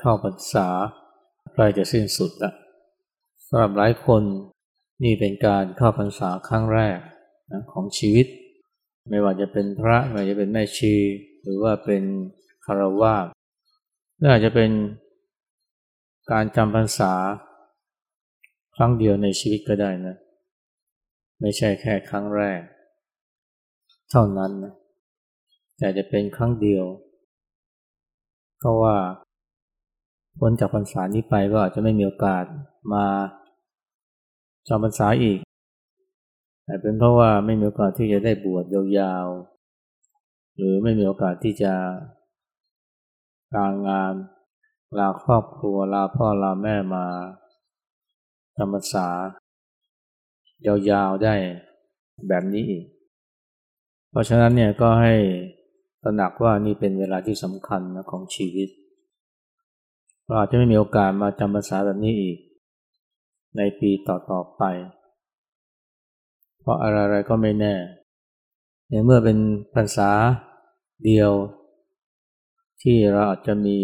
เข้าพรรษาใกล้จะสิ้นสุดล้วสำหรับหลายคนนี่เป็นการเข้าพรรษาครั้งแรกนะของชีวิต ไม่ว่าจะเป็นพระไม่ว่าจะเป็นแม่ชี หรือว่าเป็นคารวะหรือาจจะเป็นการจำพรรษา ครั้งเดียวในชีวิตก็ได้นะ ไม่ใช่แค่ครั้งแรก เท่านั้นนะแต่จะเป็นครั้งเดียว ก็ว่า พ้นจากพรรษานี้ไปก็อาจจะไม่มีโอกาสมาจำพรรษาอีกแต่เป็นเพราะว่าไม่มีโอกาสที่จะได้บวชยาวๆ หรือไม่มีโอกาสที่จะลางงานลาครอบครัวลาพ่อลาแม่มาจำพรรษายาวๆได้แบบนี้อีก เพราะฉะนั้นเนี่ยก็ให้ตระหนักว่านี่เป็นเวลาที่สำคัญนะของชีวิต เราอาจจะไม่มีโอกาสมาจำภาษาแบบนี้อีก ในปีต่อๆไป เพราะอะไรๆก็ไม่แน่ ในเมื่อเป็นภาษาเดียว ที่เราอาจจะมี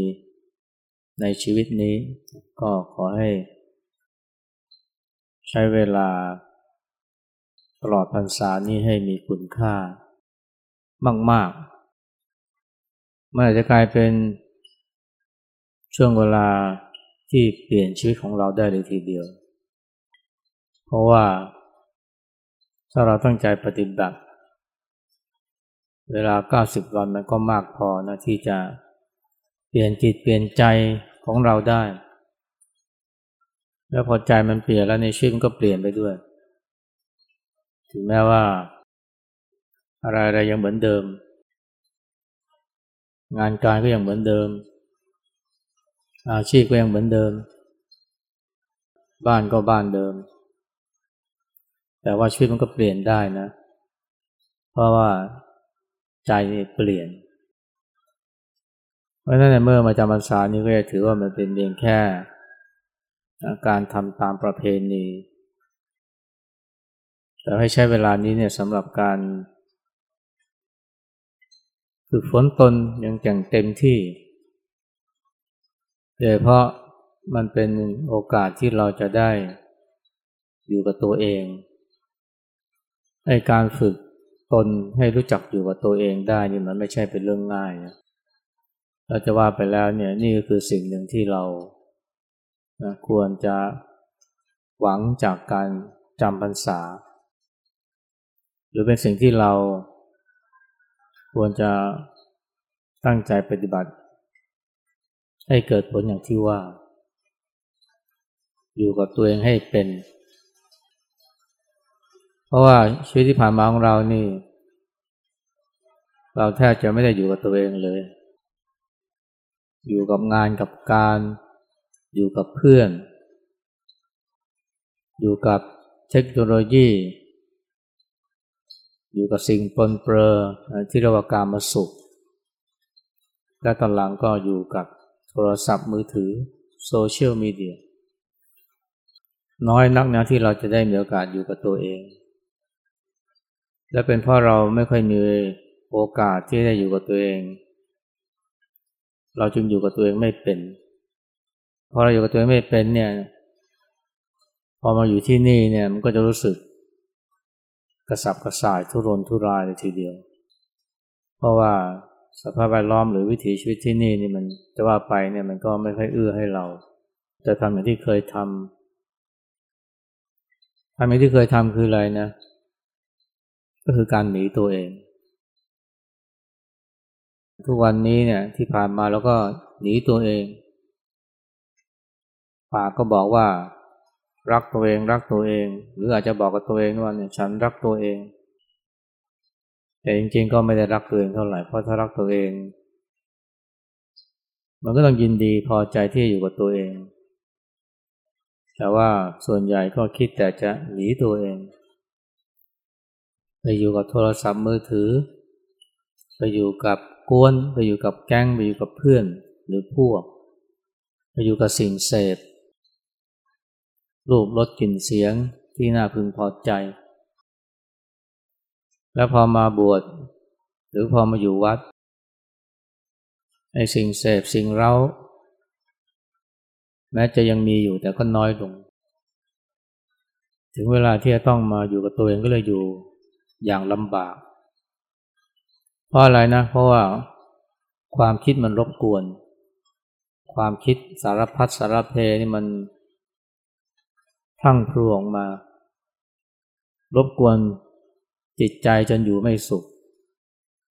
ในชีวิตนี้ ก็ขอให้ ใช้เวลาตลอดพรรษานี้ให้มีคุณค่ามาก ๆ มันอาจจะกลายเป็น ช่วงเวลาที่เปลี่ยนชีวิตของเราได้เลยทีเดียว เพราะว่า ถ้าเราตั้งใจปฏิบัติ เวลา 90 วันมันก็มากพอนะที่จะเปลี่ยนจิตเปลี่ยนใจของเราได้ แล้วพอใจมันเปลี่ยนแล้วในชีวิตมันก็เปลี่ยนไปด้วย ถึงแม้ว่า อะไรๆยังเหมือนเดิม งานการก็ยังเหมือนเดิม อาชีพก็ยังเหมือนเดิม บ้านก็บ้านเดิม แต่ว่าชีวิตมันก็เปลี่ยนได้นะ เพราะว่าใจนี่เปลี่ยน เพราะฉะนั้นเมื่อมาจำพรรษานี้ก็จะถือว่ามันเป็นเพียงแค่การทำตามประเพณีแต่ให้ใช้เวลานี้เนี่ยสำหรับการฝึกฝนตนอย่างเต็มที่ โดยเพราะมันเป็นโอกาสที่เราจะได้อยู่กับตัวเองให้การฝึกตนให้รู้จักอยู่กับตัวเองได้นี่มันไม่ใช่เป็นเรื่องง่ายนะเราจะว่าไปแล้วเนี่ยนี่ก็คือสิ่งหนึ่งที่เรานะควรจะหวังจากการจำพรรษา หรือเป็นสิ่งที่เราควรจะตั้งใจปฏิบัติ ให้เกิดผลอย่างที่ว่า อยู่กับตัวเองให้เป็น เพราะว่าชีวิตที่ผ่านมาของเรานี่ เราแทบจะไม่ได้อยู่กับตัวเองเลย อยู่กับงานกับการ อยู่กับเพื่อน อยู่กับเทคโนโลยี อยู่กับสิ่งปนเปื้อที่เรียกว่าการมาสุข และตอนหลังก็อยู่กับ โทรศัพท์มือถือโซเชียลมีเดียน้อยนักนะที่เราจะได้มีโอกาสอยู่กับตัวเอง และเป็นเพราะเราไม่ค่อยมีโอกาสที่ได้อยู่กับตัวเอง เราจึงอยู่กับตัวเองไม่เป็นพอเราอยู่กับตัวเองไม่เป็นเนี่ยพอมาอยู่ที่นี่เนี่ยมันก็จะรู้สึกกระสับกระส่ายทุรนทุรายเลยทีเดียว เพราะว่า สภาพแวดล้อมหรือวิถีชีวิตที่นี่นี่มันจะว่าไปเนี่ยมันก็ไม่ค่อยเอื้อให้เรา จะทำอย่างที่เคยทำทำอย่างที่เคยทำคืออะไรนะ ก็คือการหนีตัวเอง ทุกวันนี้เนี่ยที่ผ่านมาแล้วก็หนีตัวเองปากก็บอกว่า รักตัวเอง รักตัวเอง หรืออาจจะบอกกับตัวเองว่าเนี่ยฉันรักตัวเอง แต่จริงๆก็ไม่ได้รักตัวเองเท่าไหร่เพราะถ้ารักตัวเอง มันก็ต้องยินดีพอใจที่อยู่กับตัวเอง แต่ว่าส่วนใหญ่ก็คิดแต่จะหนีตัวเอง ไปอยู่กับโทรศัพท์มือถือ ไปอยู่กับกวนไปอยู่กับแก๊งไปอยู่กับเพื่อนหรือพวก ไปอยู่กับสิ่งเสพรูปรสกลิ่นเสียงที่น่าพึงพอใจ แล้วพอมาบวชหรือพอมาอยู่วัดไอ้สิ่งเสพสิ่งเร้า แม้จะยังมีอยู่แต่ก็น้อยลง ถึงเวลาที่จะต้องมาอยู่กับตัวเองก็เลยอยู่อย่างลำบาก เพราะอะไรนะ เพราะว่าความคิดมันรบกวน ความคิดสารพัดสารเพนี่มันทั้งพรวงมา รบกวน จิตใจจนอยู่ไม่สุข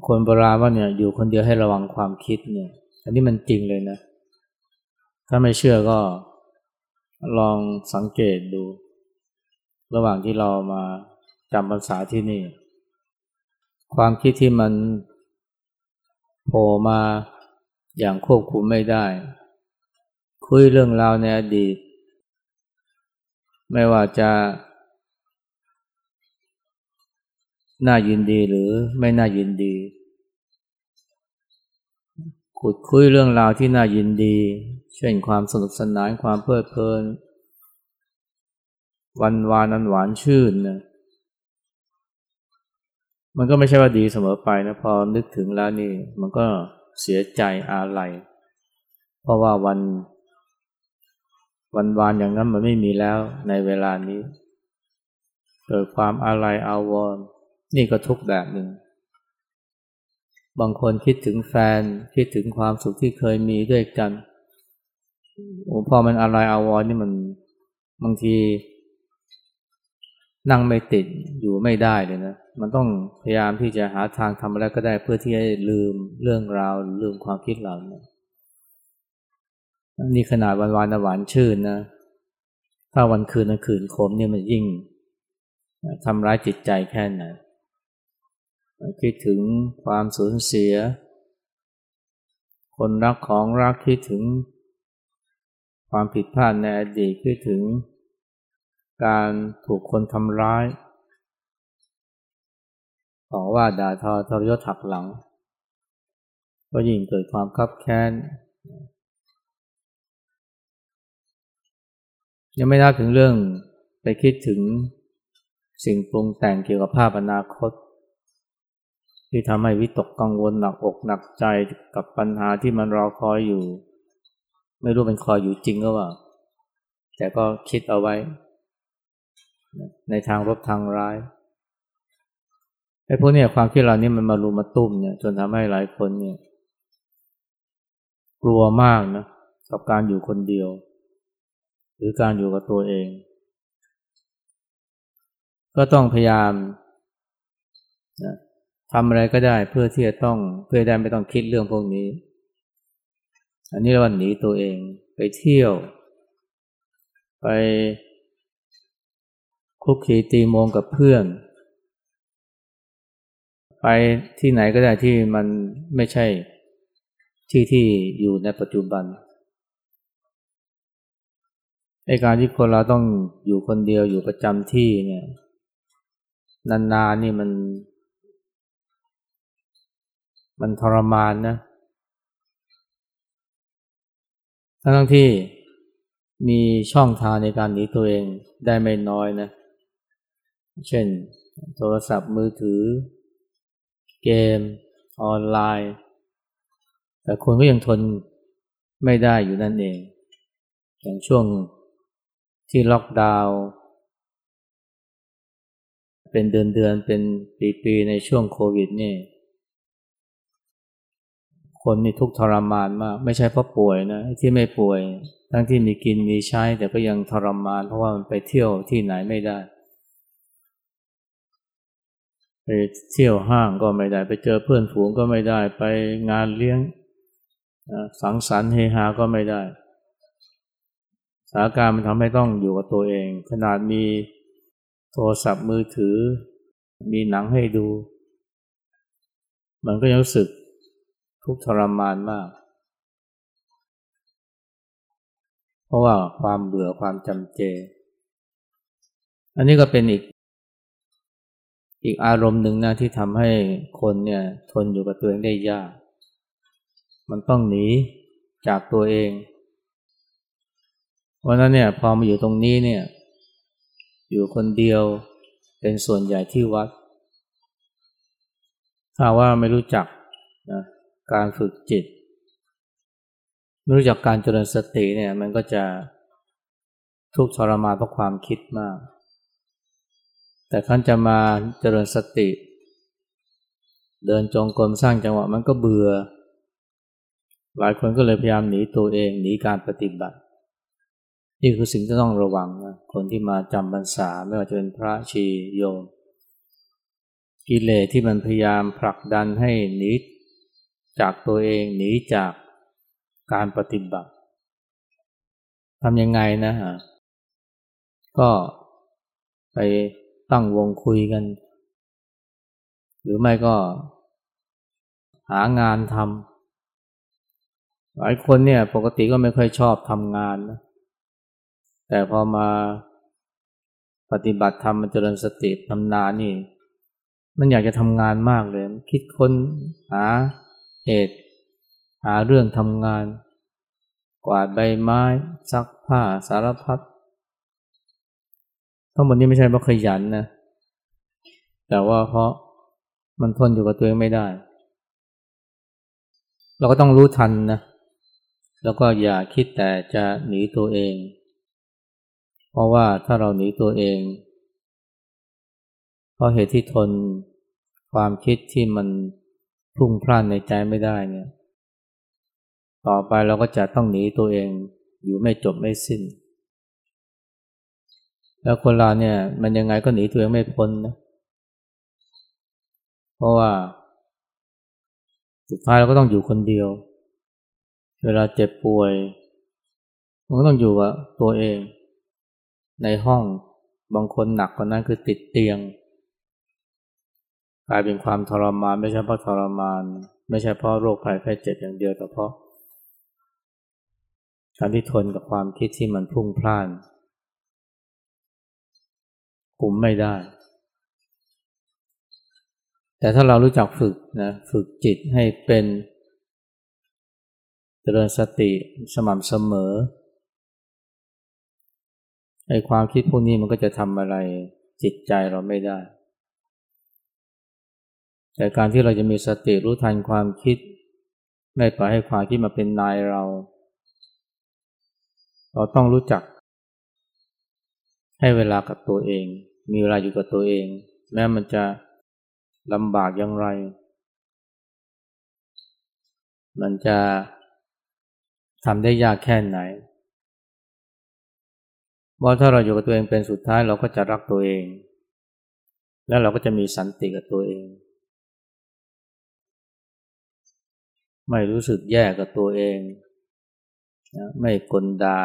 คนโบราณว่าเนี่ยอยู่คนเดียวให้ระวังความคิดเนี่ย อันนี้มันจริงเลยนะ ถ้าไม่เชื่อก็ลองสังเกตดู ระหว่างที่เรามาจำภาษาที่นี่ ความคิดที่มันโผล่มาอย่างควบคุมไม่ได้ คุยเรื่องราวในอดีต ไม่ว่าจะ น่ายินดีหรือไม่น่ายินดี ขุดคุยเรื่องราวที่น่ายินดี เช่นความสนุกสนานความเพลิดเพลิน วันวานอันหวานชื่นนะมันก็ไม่ใช่ว่าดีเสมอไปนะพอนึกถึงแล้วนี่มันก็เสียใจอาลัยเพราะว่าวัน วันวานอย่างนั้นมันไม่มีแล้วในเวลานี้ เกิดความอาลัยอาวรณ์ นี่ก็ทุกแบบหนึ่ง บางคนคิดถึงแฟนคิดถึงความสุขที่เคยมีด้วยกันโอ้พอมันอะไรอาวรนี่มันบางทีนั่งไม่ติดอยู่ไม่ได้เลยนะ มันต้องพยายามที่จะหาทางทำอะไรก็ได้เพื่อที่จะลืมเรื่องราวลืมความคิดเหล่านี้นี่ขนาดวันวานหวานชื่นนะ ถ้าวันคืนนั้นคืนคมเนี่ยมันยิ่งทำร้ายจิตใจแค่ไหน คิดถึงความสูญเสีย คนรักของรักคิดถึง ความผิดพลาดในอดีตคิดถึง การถูกคนทำร้ายต่อว่าด่าทอทรยศถักหลัง ก็ยิ่งเกิดความคับแค้นยังไม่นับถึงเรื่องไปคิดถึงสิ่งปรุงแต่งเกี่ยวกับภาพอนาคต ที่ทำให้วิตกกังวลหนักอกหนักใจกับปัญหาที่มันรอคอยอยู่ ไม่รู้เป็นคอยอยู่จริงก็ว่า แต่ก็คิดเอาไว้ ในทางรบทางร้ายไอ้พวกนี้ความคิดเหล่านี้มันมารุมมาตุ้มเนี่ยจนทำให้หลายคนเนี่ย กลัวมากนะกับการอยู่คนเดียว หรือการอยู่กับตัวเอง ก็ต้องพยายามนะ ทำอะไรก็ได้เพื่อที่จะต้องเพื่อได้ไม่ต้องคิดเรื่องพวกนี้ อันนี้เราหนีตัวเองไปเที่ยว ไปคุกคีตีโมงกับเพื่อน ไปที่ไหนก็ได้ที่มันไม่ใช่ที่ที่อยู่ในปัจจุบันไอการที่คนเราต้องอยู่คนเดียวอยู่ประจำที่เนี่ยนานๆนี่มัน มันทรมานนะทั้งที่มีช่องทางในการหนีตัวเองได้ไม่น้อยนะ เช่น โทรศัพท์มือถือ เกม ออนไลน์ แต่คนก็ยังทนไม่ได้อยู่นั่นเอง อย่างช่วงที่ล็อกดาวน์เป็นเดือนๆเป็นปีๆในช่วงโควิดนี่ คนนี่ทุกทรมานมาก ไม่ใช่เพราะป่วยนะที่ไม่ป่วย ทั้งที่มีกินมีใช้ แต่ก็ยังทรมาน เพราะว่ามันไปเที่ยวที่ไหนไม่ได้ ไปเที่ยวห้างก็ไม่ได้ ไปเจอเพื่อนฝูงก็ไม่ได้ ไปงานเลี้ยงสังสรรค์เฮฮาก็ไม่ได้สถานการณ์มันทำให้ต้องอยู่กับตัวเอง ขนาดมีโทรศัพท์มือถือ มีหนังให้ดู มันก็ยังรู้สึก ทุกทรมานมาก เพราะว่าความเบื่อความจำเจ อันนี้ก็เป็นอีก อีกอารมณ์หนึ่งนะที่ทำให้คนเนี่ยทนอยู่กับตัวเองได้ยาก มันต้องหนีจากตัวเอง วันนั้นเนี่ยพอมาอยู่ตรงนี้เนี่ย อยู่คนเดียวเป็นส่วนใหญ่ที่วัด ถ้าว่าไม่รู้จักนะ การฝึกจิต ไม่รู้จักการเจริญสติเนี่ยมันก็จะทุกข์ทรมานเพราะความคิดมาก แต่ขั้นจะมาเจริญสติ เดินจงกรมสร้างจังหวะมันก็เบื่อ หลายคนก็เลยพยายามหนีตัวเองหนีการปฏิบัติ นี่คือสิ่งที่ต้องระวังนะคนที่มาจำพรรษาไม่ว่าจะเป็นพระชีโยมกิเลสที่มันพยายามผลักดันให้หนี จากตัวเองหนีจากการปฏิบัติทำยังไงนะฮะก็ไปตั้งวงคุยกัน หรือไม่ก็หางานทำหลายคนเนี่ยปกติก็ไม่ค่อยชอบทำงานนะแต่พอมาปฏิบัติธรรมมันเจริญสติทำนานนี่ มันอยากจะทำงานมากเลย คิดค้นหา เหตุ หาเรื่องทำงาน กวาดใบไม้ ซักผ้าสารพัดทั้งหมดนี้ไม่ใช่เพราะขยันนะ แต่ว่าเพราะมันทนอยู่กับตัวเองไม่ได้ เราก็ต้องรู้ทันนะ แล้วก็อย่าคิดแต่จะหนีตัวเอง เพราะว่าถ้าเราหนีตัวเอง เพราะเหตุที่ทนความคิดที่มัน พุ่งพล่านในใจไม่ได้เนี่ย ต่อไปเราก็จะต้องหนีตัวเองอยู่ไม่จบไม่สิ้น แล้วคนเราเนี่ย มันยังไงก็หนีตัวเองไม่พ้นนะ เพราะว่า สุดท้ายเราก็ต้องอยู่คนเดียว เวลาเจ็บป่วยมันก็ต้องอยู่กับตัวเอง ในห้องบางคนหนักกว่านั้นคือติดเตียง กลายเป็นความทรมาน ไม่ใช่เพราะทรมาน ไม่ใช่เพราะโรคภัยแค่เจ็บอย่างเดียวแต่เพราะการที่ทนกับความคิดที่มันพุ่งพล่านคุมไม่ได้ แต่ถ้าเรารู้จักฝึกนะฝึกจิตให้เป็นเจริญสติสม่ำเสมอไอ้ความคิดพวกนี้มันก็จะทำอะไรจิตใจเราไม่ได้ แต่การที่เราจะมีสติรู้ทันความคิด ไม่ปล่อยให้ความคิดมาเป็นนายเรา เราต้องรู้จัก ให้เวลากับตัวเอง มีเวลาอยู่กับตัวเอง แม้มันจะลำบากอย่างไร มันจะทำได้ยากแค่ไหนว่าถ้าเราอยู่กับตัวเองเป็นสุดท้ายเราก็จะรักตัวเอง แล้วเราก็จะมีสันติกับตัวเอง ไม่รู้สึกแย่กับตัวเองไม่กลดา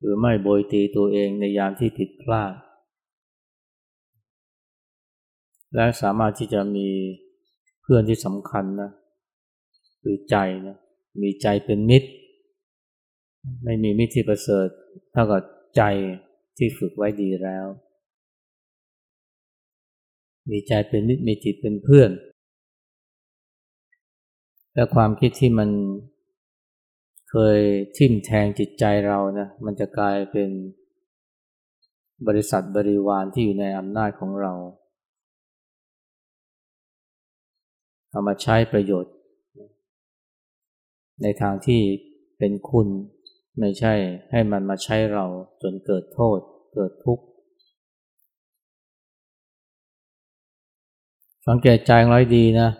หรือไม่โบยตีตัวเองในยามที่ผิดพลาด และสามารถที่จะมีเพื่อนที่สำคัญนะคือใจนะมีใจเป็นมิตร ไม่มีมิตรที่ประเสริฐเท่ากับใจที่ฝึกไว้ดีแล้ว มีใจเป็นมิตรมีจิตเป็นเพื่อน และความคิดที่มันเคยทิ่มแทงจิตใจเรานะมันจะกลายเป็นบริษัทบริวารที่อยู่ในอำนาจของเราเอามาใช้ประโยชน์ ในทางที่เป็นคุณ ไม่ใช่ให้มันมาใช้เราจนเกิดโทษ เกิดทุกข์สังเกตใจร้อยดีนะ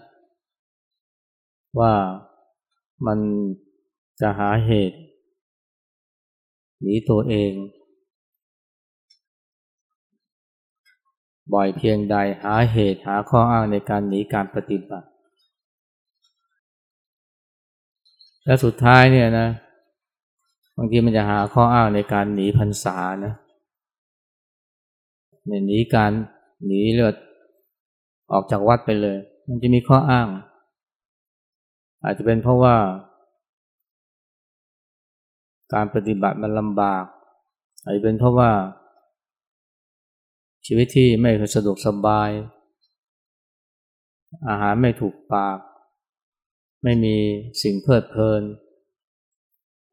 ว่ามันจะหาเหตุ หนีตัวเอง บ่อยเพียงใดหาเหตุหาข้ออ้างในการหนีการปฏิบัติ และสุดท้ายเนี่ยนะบางทีมันจะหาข้ออ้างในการหนีพรรษานะหนีการหนีเลือดออกจากวัดไปเลย มันจะมีข้ออ้าง อาจจะเป็นเพราะว่า การปฏิบัติมันลำบาก อาจจะเป็นเพราะว่า ชีวิตที่ไม่สะดวกสบาย อาหารไม่ถูกปาก ไม่มีสิ่งเพลิดเพลิน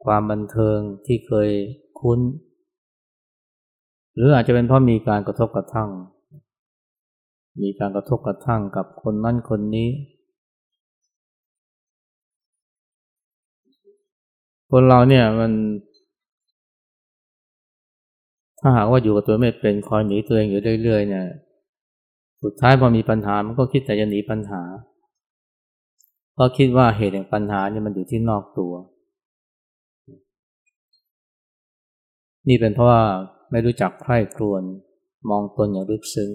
ความบันเทิงที่เคยคุ้น หรืออาจจะเป็นเพราะมีการกระทบกระทั่ง มีการกระทบกระทั่งกับคนนั้นคนนี้ คนเราเนี่ยมัน ถ้าหากว่าอยู่กับตัวไม่เป็นคอยหนีตัวเองอยู่เรื่อยๆเนี่ย สุดท้ายพอมีปัญหามันก็คิดแต่จะหนีปัญหา เพราะคิดว่าเหตุแห่งปัญหาเนี่ยมันอยู่ที่นอกตัว นี่เป็นเพราะว่าไม่รู้จักใคร่ครวญมองตนอย่างลึกซึ้ง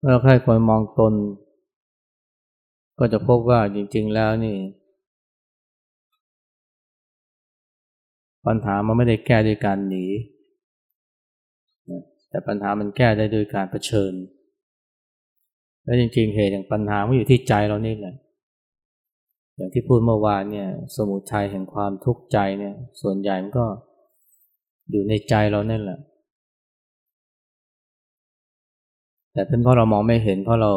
เมื่อใครควรมองตน ก็จะพบว่าจริง ๆ แล้วนี่ ปัญหามันไม่ได้แก้ด้วยการหนี แต่ปัญหามันแก้ได้ด้วยการรเผชิญ และจริงๆเหตุอย่างปัญหามันอยู่ที่ใจเรานี่แหละ อย่างที่พูดเมื่อวานเนี่ย สมุทัยแห่งความทุกข์ใจเนี่ย ส่วนใหญ่มันก็อยู่ในใจเรานี่แหละ แต่เป็นเพราะเรามองไม่เห็นเพราะเรา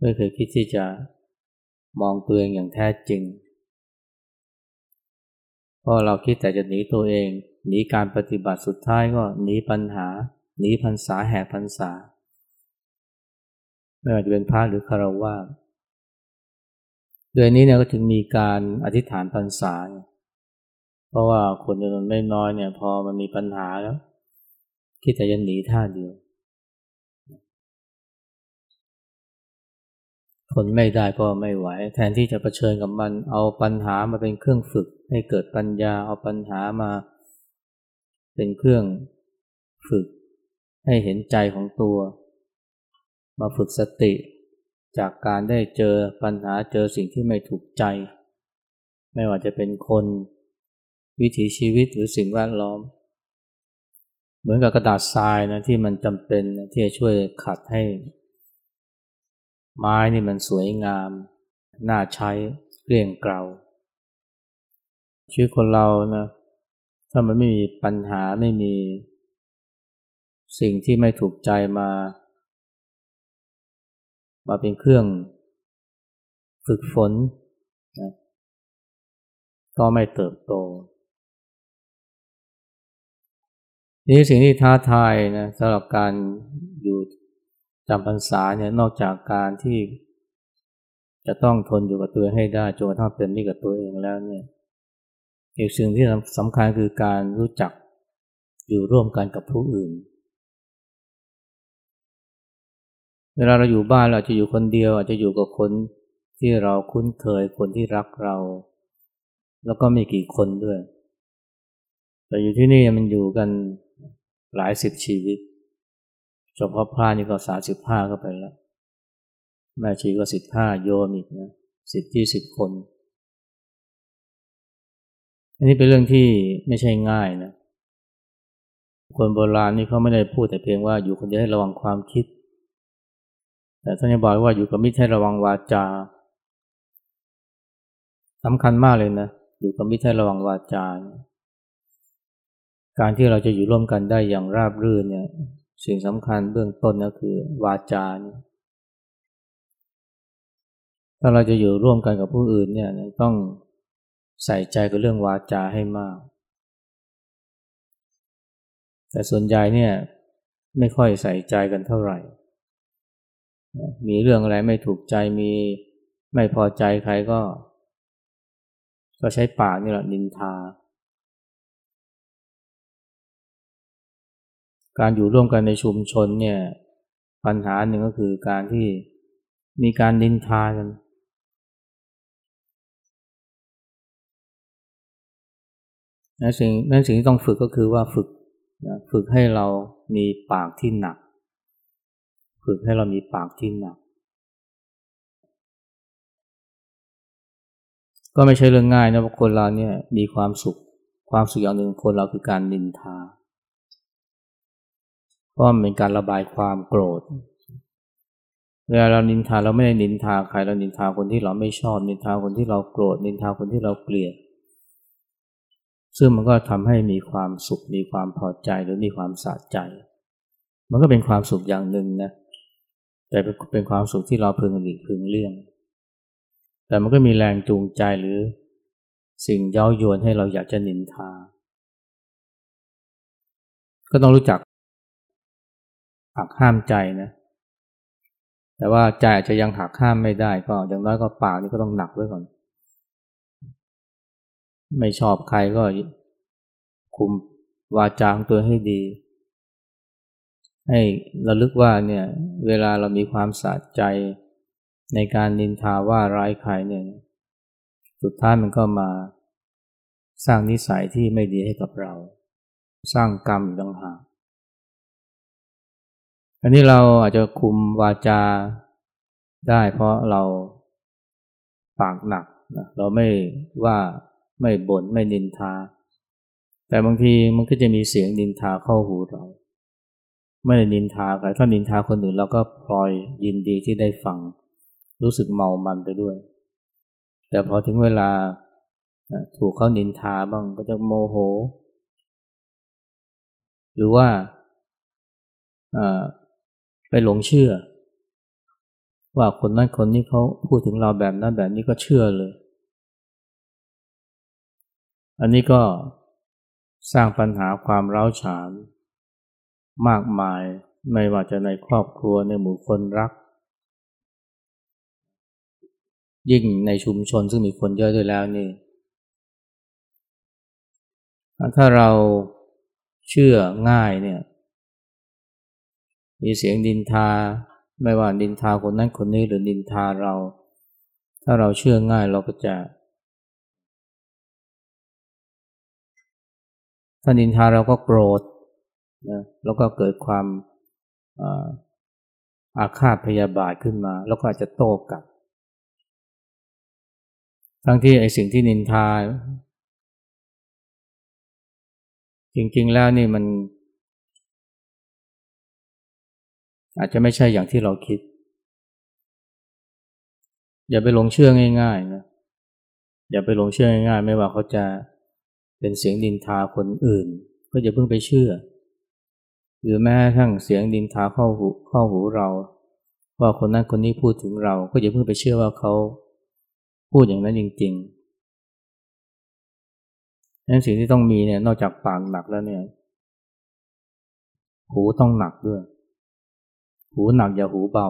ไม่เคยคิดที่จะมองตัวเองอย่างแท้จริง เพราะเราคิดแต่จะหนีตัวเอง หนีการปฏิบัติสุดท้ายก็หนีปัญหา หนีพรรษาแหกพรรษาไม่ว่าจะเป็นพระหรือคารวะเดือนนี้เนี่ยก็ถึงมีการอธิษฐานพรรษา เพราะว่าคนจำนวนไม่น้อยเนี่ย พอมันมีปัญหาแล้วคิดแต่จะหนีท่าเดียว ทนไม่ได้ก็ไม่ไหว แทนที่จะะเผชิญกับมัน เอาปัญหามาเป็นเครื่องฝึก ให้เกิดปัญญา เอาปัญหามา เป็นเครื่องฝึก ให้เห็นใจของตัว มาฝึกสติ จากการได้เจอปัญหาเจอสิ่งที่ไม่ถูกใจ ไม่ว่าจะเป็นคนวิถีชีวิตหรือสิ่งแวดล้อม เหมือนกับกระดาษทรายนะที่มันจำเป็นที่จะช่วยขัดให้ ไม้นี่มันสวยงาม น่าใช้เกลี่ยงเกลาชีวิตคนเรานะถ้ามันไม่มีปัญหาไม่มี สิ่งที่ไม่ถูกใจมา มาเป็นเครื่อง ฝึกฝนนะก็ไม่เติบโต นี่สิ่งที่ท้าทายนะสำหรับการอยู่ จำพรรษาเนี่ยนอกจากการที่จะต้องทนอยู่กับตัวให้ได้จนกระทั่งเป็นนี่กับตัวเองแล้วเนี่ยอีกสิ่งที่สำคัญคือการรู้จักอยู่ร่วมกันกับผู้อื่น เวลาเราอยู่บ้านเราจะอยู่คนเดียว อาจจะอยู่กับคนที่เราคุ้นเคยคนที่รักเรา แล้วก็มีกี่คนด้วย แต่อยู่ที่นี่มันอยู่กันหลายสิบชีวิต เฉพาะพระนี่ก็สาสิบห้าเข้าไปแล้ว แม่ชีก็สิบห้าโยมอีกนะสิบที่สิบคน อันนี้เป็นเรื่องที่ไม่ใช่ง่ายนะ คนโบราณนี่เขาไม่ได้พูดแต่เพียงว่าอยู่คนเดียวให้ระวังความคิด แต่ท่านยังบอกว่าอยู่กับมิตรให้ระวังวาจาสำคัญมากเลยนะ อยู่กับมิตรให้ระวังวาจา การที่เราจะอยู่ร่วมกันได้อย่างราบรื่นเนี่ย สิ่งสำคัญเบื้องต้นก็คือวาจาเนี่ยถ้าเราจะอยู่ร่วมกันกับผู้อื่นเนี่ยต้องใส่ใจกับเรื่องวาจาให้มาก แต่ส่วนใหญ่เนี่ยไม่ค่อยใส่ใจกันเท่าไหร่ มีเรื่องอะไรไม่ถูกใจมีไม่พอใจใครก็ ก็ใช้ปากนี่แหละนินทา การอยู่ร่วมกันในชุมชนเนี่ยปัญหาหนึ่งก็คือการที่มีการดินทากันนะสิ่งนั้นสิ่งที่ต้องฝึกก็คือว่าฝึกฝึกให้เรามีปากที่หนัก ฝึกให้เรามีปากที่หนัก ก็ไม่ใช่เรื่องง่ายนะเพราะคนเราเนี่ยมีความสุข ความสุขอย่างหนึ่งคนเราคือการนินทา เพราะมันเป็นการระบายความโกรธ เวลาเรานินทาเราไม่ได้นินทาใครเรานินทาคนที่เราไม่ชอบ นินทาคนที่เราโกรธ นินทาคนที่เราเกลียด ซึ่งมันก็ทำให้มีความสุขมีความพอใจหรือมีความสะใจ มันก็เป็นความสุขอย่างหนึ่งนะแต่เป็นความสุขที่เราพึงหลีกพึงเลี่ยง แต่มันก็มีแรงจูงใจหรือสิ่งเย้ายวนให้เราอยากจะนินทา ก็ต้องรู้จัก หักห้ามใจนะ แต่ว่าใจอาจจะยังหักห้ามไม่ได้ ก็อย่างน้อยก็ปากนี่ก็ต้องหนักไว้ก่อน ไม่ชอบใครก็คุมวาจาของตัวให้ดี ให้ระลึกว่าเนี่ย เวลาเรามีความสะใจในการนินทาว่าร้ายใครเนี่ย สุดท้ายมันก็มาสร้างนิสัยที่ไม่ดีให้กับเรา สร้างกรรมอีกต่างหาก อันนี้เราอาจจะคุมวาจาได้เพราะเราปากหนักนะเราไม่ว่าไม่บน่นไม่นินทา แต่บางทีมันก็จะมีเสียงนินทาเข้าหูเรา ไม่ได้นินทาใครถ้านินทาคนอื่นเราก็พลอยยินดีที่ได้ฟัง รู้สึกเมามันไปด้วย แต่พอถึงเวลาถูกเขานินทาบ้างก็จะโมโห หรือว่า ไปหลงเชื่อ ว่าคนนั้นคนนี้เขาพูดถึงเราแบบนั้นแบบนี้ก็เชื่อเลย อันนี้ก็สร้างปัญหาความร้าวฉาน มากมายไม่ว่าจะในครอบครัวในหมู่คนรัก ยิ่งในชุมชนซึ่งมีคนเยอะด้วยแล้วนี่ ถ้าเราเชื่อง่ายเนี่ย มีเสียงดินทา ไม่ว่าดินทาคนนั้นคนนี้หรือดินทาเรา ถ้าเราเชื่อง่ายเราก็จะถ้าดินทาเราก็โกรธนะแล้วก็เกิดความอาฆาตพยาบาทขึ้นมา แล้วก็อาจจะโต้กลับ ทั้งที่ไอสิ่งที่นินทา จริงๆแล้วนี่มัน อาจจะไม่ใช่อย่างที่เราคิด อย่าไปหลงเชื่อง่ายๆนะอย่าไปหลงเชื่อง่ายๆ ไม่ว่าเขาจะเป็นเสียงดินทาคนอื่น ก็อย่าเพิ่งไปเชื่อ หรือแม้ทั้งเสียงดินทาเข้าหูเข้าหูเรา ว่าคนนั้นคนนี้พูดถึงเรา ก็อย่าเพิ่งไปเชื่อว่าเขาพูดอย่างนั้นจริงๆนั้นสิ่งที่ต้องมีเนี่ยนอกจากปากหนักแล้วเนี่ย หูต้องหนักด้วย หูหนักอย่าหูเบา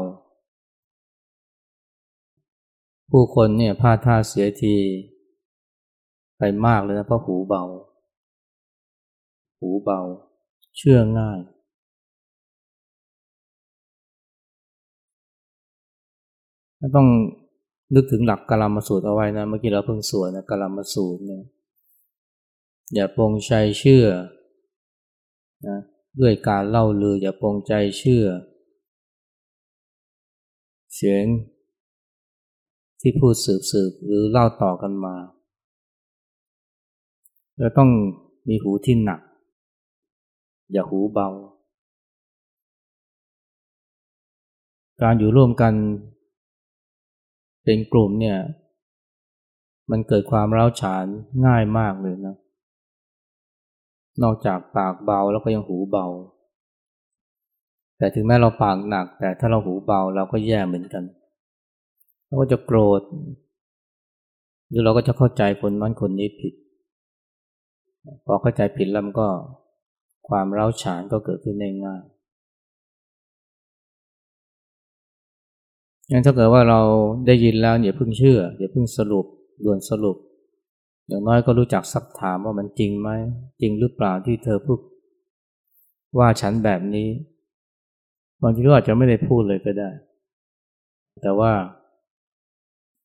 ผู้คนเนี่ยพลาดท่าเสียทีไปมากเลยนะเพราะหูเบา หูเบา เชื่อง่ายต้องนึกถึงหลักกลามสูตรเอาไว้นะเมื่อกี้เราเพิ่งสวดนะกลามสูตรเนี่ยอย่าปรงใจเชื่อนะด้วยการเล่าลืออย่าปรงใจเชื่อ เสียงที่พูดสืบสืบหรือเล่าต่อกันมาเราต้องมีหูที่หนัก อย่าหูเบา การอยู่ร่วมกันเป็นกลุ่มเนี่ย มันเกิดความร้าวฉานง่ายมากเลยนะ นอกจากปากเบาแล้วก็ยังหูเบา แต่ถึงแม้เราปากหนัก แต่ถ้าเราหูเบาเราก็แย่เหมือนกัน เราก็จะโกรธหรือเราก็จะเข้าใจคนนั้นคนนี้ผิด พอเข้าใจผิดแล้วมันก็ความเร้าฉานก็เกิดขึ้นได้ง่ายงั้นถ้าเกิดว่าเราได้ยินแล้วอย่าเพิ่งเชื่ออย่าเพิ่งสรุปด่วนสรุป อย่างน้อยก็รู้จักสักถามว่ามันจริงไหมจริงหรือเปล่าที่เธอพูดว่าฉันแบบนี้ บางทีก็อาจจะไม่ได้พูดเลยก็ได้ แต่ว่า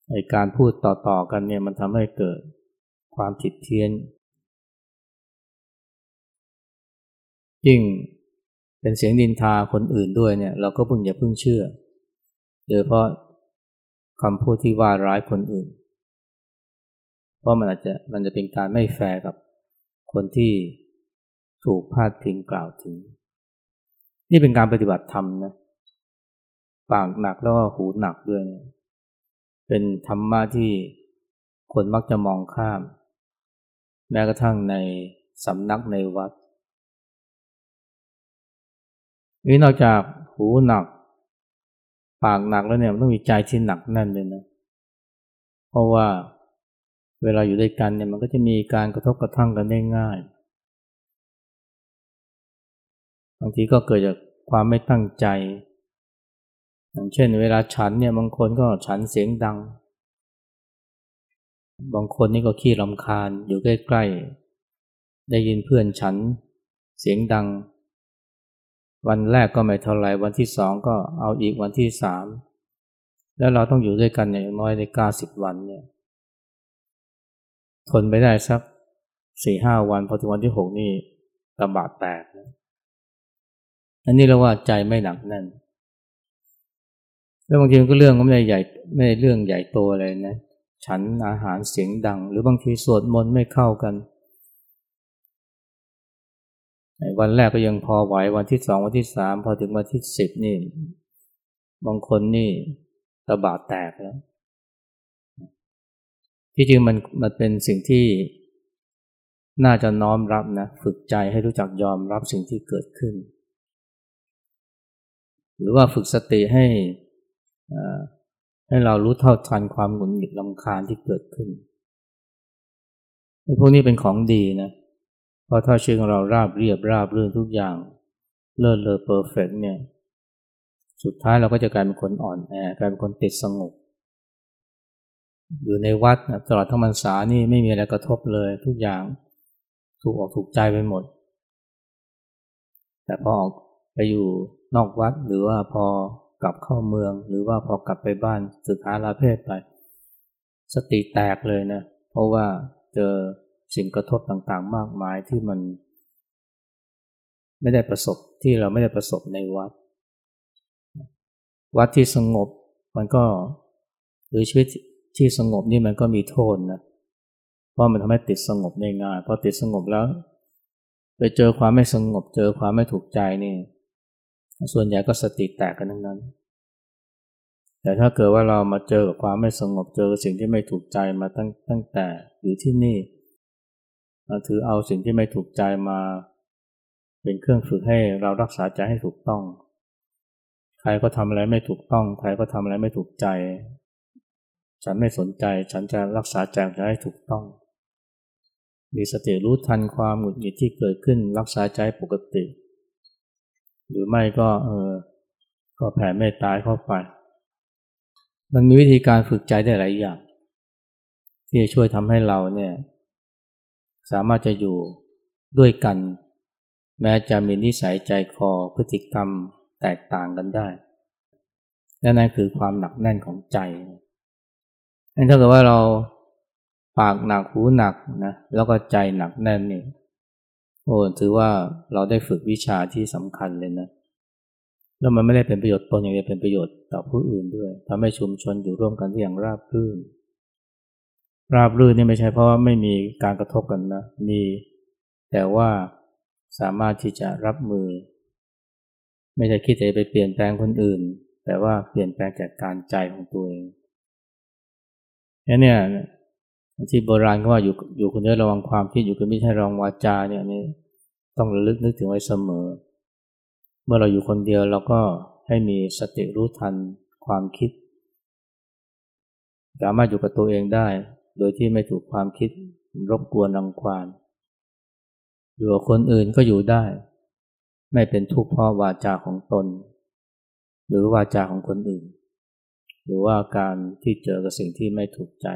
ไอการพูดต่อๆกันเนี่ยมันทำให้เกิดความผิดเทียนยิ่งเป็นเสียงดินทาคนอื่นด้วยเนี่ย เราก็เพิ่งอย่าเพิ่งเชื่อโดยเพราะคำพูดที่ว่าร้ายคนอื่น เพราะมันอาจจะมันจะเป็นการไม่แฟร์กับคนที่ถูกพาดพิงกล่าวถึง นี่เป็นการปฏิบัติธรรมนะปากหนักแล้วก็หูหนักด้วย เป็นธรรมะที่คนมักจะมองข้าม แม้กระทั่งในสำนักในวัดนี่นอกจากหูหนัก ปากหนักแล้วเนี่ยมันต้องมีใจที่หนักแน่นเลยนะ เพราะว่าเวลาอยู่ด้วยกันเนี่ยมันก็จะมีการกระทบกระทั่งกันได้ง่าย บางทีก็เกิดจากความไม่ตั้งใจ อย่างเช่น เวลาฉันเนี่ยบางคนก็ฉันเสียงดัง บางคนนี่ก็ขี้ลำคาญอยู่ใกล้ๆ ได้ยินเพื่อนฉันเสียงดัง วันแรกก็ไม่เท่าไรวันที่สองก็เอาอีกวันที่สามแล้วเราต้องอยู่ด้วยกันอย่างน้อยในเก้าสิบวันเนี่ยทนไปได้สักสี่ห้าวันพอถึงวันที่หกนี่ตะบาดแตก อันนี้เราว่าใจไม่หนักแน่น แล้วบางทีก็เรื่องก็ไม่ได้ใหญ่ไม่ได้เรื่องใหญ่โตอะไรนะ ฉันอาหารเสียงดัง หรือบางทีสวดมนต์ไม่เข้ากันวันแรกก็ยังพอไหววันที่สองวันที่สามพอถึงวันที่สิบนี่ บางคนนี่ตะบาดแตกแล้ว ที่จริงมันมันเป็นสิ่งที่น่าจะน้อมรับนะ ฝึกใจให้รู้จักยอมรับสิ่งที่เกิดขึ้น หรือว่าฝึกสติให้ให้เรารู้เท่าทันความหงุดหงิดลำคาญที่เกิดขึ้นพวกนี้เป็นของดีนะเพราะถ้าชีวิตของเราราบเรียบราบเรื่นทุกอย่างเลิศเลอเพอร์เฟกเนี่ย สุดท้ายเราก็จะกลายเป็นคนอ่อนแอกลายเป็นคนติดสงบอยู่ในวัดตลอดทั้งมรรษานี่ไม่มีอะไรกระทบเลยทุกอย่างถูกออกถูกใจไปหมด แต่พอออกไปอยู่ นอกวัดหรือว่าพอกลับเข้าเมือง หรือว่าพอกลับไปบ้านสึกษาลาเพศไป สติแตกเลยนะ เพราะว่าเจอสิ่งกระทบต่างๆ มากมายที่มัน ไม่ได้ประสบที่เราไม่ได้ประสบในวัด วัดที่สงบมันก็หรือชีวิตที่สงบนี่มันก็มีโทษนะเพราะมันทำให้ติดสงบได้ง่ายพอติดสงบแล้ว ไปเจอความไม่สงบเจอความไม่ถูกใจนี่ ส่วนใหญ่ก็สติแตกกันทั้งนั้น แต่ถ้าเกิดว่าเรามาเจอกับความไม่สงบเจอสิ่งที่ไม่ถูกใจมาตั้งตั้งแต่อยู่ที่นี่ถือเอาสิ่งที่ไม่ถูกใจมา เป็นเครื่องฝึกให้เรารักษาใจให้ถูกต้อง ใครก็ทำอะไรไม่ถูกต้อง ใครก็ทำอะไรไม่ถูกใจ ฉันไม่สนใจ ฉันจะรักษาใจให้ถูกต้อง มีสติรู้ทันความหงุดหงิดที่เกิดขึ้นรักษาใจปกติ หรือไม่ก็เออก็แผ่เมตตาเข้าไป มันมีวิธีการฝึกใจได้หลายอย่าง ที่จะช่วยทำให้เราเนี่ย สามารถจะอยู่ด้วยกัน แม้จะมีนิสัยใจคอพฤติกรรมแตกต่างกันได้และนั่นคือความหนักแน่นของใจนั่นถ้าเกิดว่าเราปากหนักหูหนักนะแล้วก็ใจหนักแน่นนี่ โอ้ถือว่าเราได้ฝึกวิชาที่สำคัญเลยนะแล้วมันไม่ได้เป็นประโยชน์ตนอย่างเดียวเป็นประโยชน์ต่อผู้อื่นด้วยทำให้ชุมชนอยู่ร่วมกันอย่างราบรื่น ราบรื่นนี่ไม่ใช่เพราะว่าไม่มีการกระทบกันนะมีแต่ว่าสามารถที่จะรับมือ ไม่ใช่คิดจะไปเปลี่ยนแปลงคนอื่น แต่ว่าเปลี่ยนแปลงจากการใจของตัวเองเนี่ย ที่โบราณก็ว่าอยู่อยู่คนเดียวระวังความคิดอยู่คนไม่ใช่ระวังวาจาเนี่ยนี่ต้องระลึกนึกถึงไว้เสมอ เมื่อเราอยู่คนเดียวเราก็ให้มีสติรู้ทันความคิด สามารถอยู่กับตัวเองได้ โดยที่ไม่ถูกความคิดรบกวนรังควานอยู่กับคนอื่นก็อยู่ได้ ไม่เป็นทุกข์เพราะวาจาของตน หรือวาจาของคนอื่น หรือว่าการที่เจอกับสิ่งที่ไม่ถูกใจ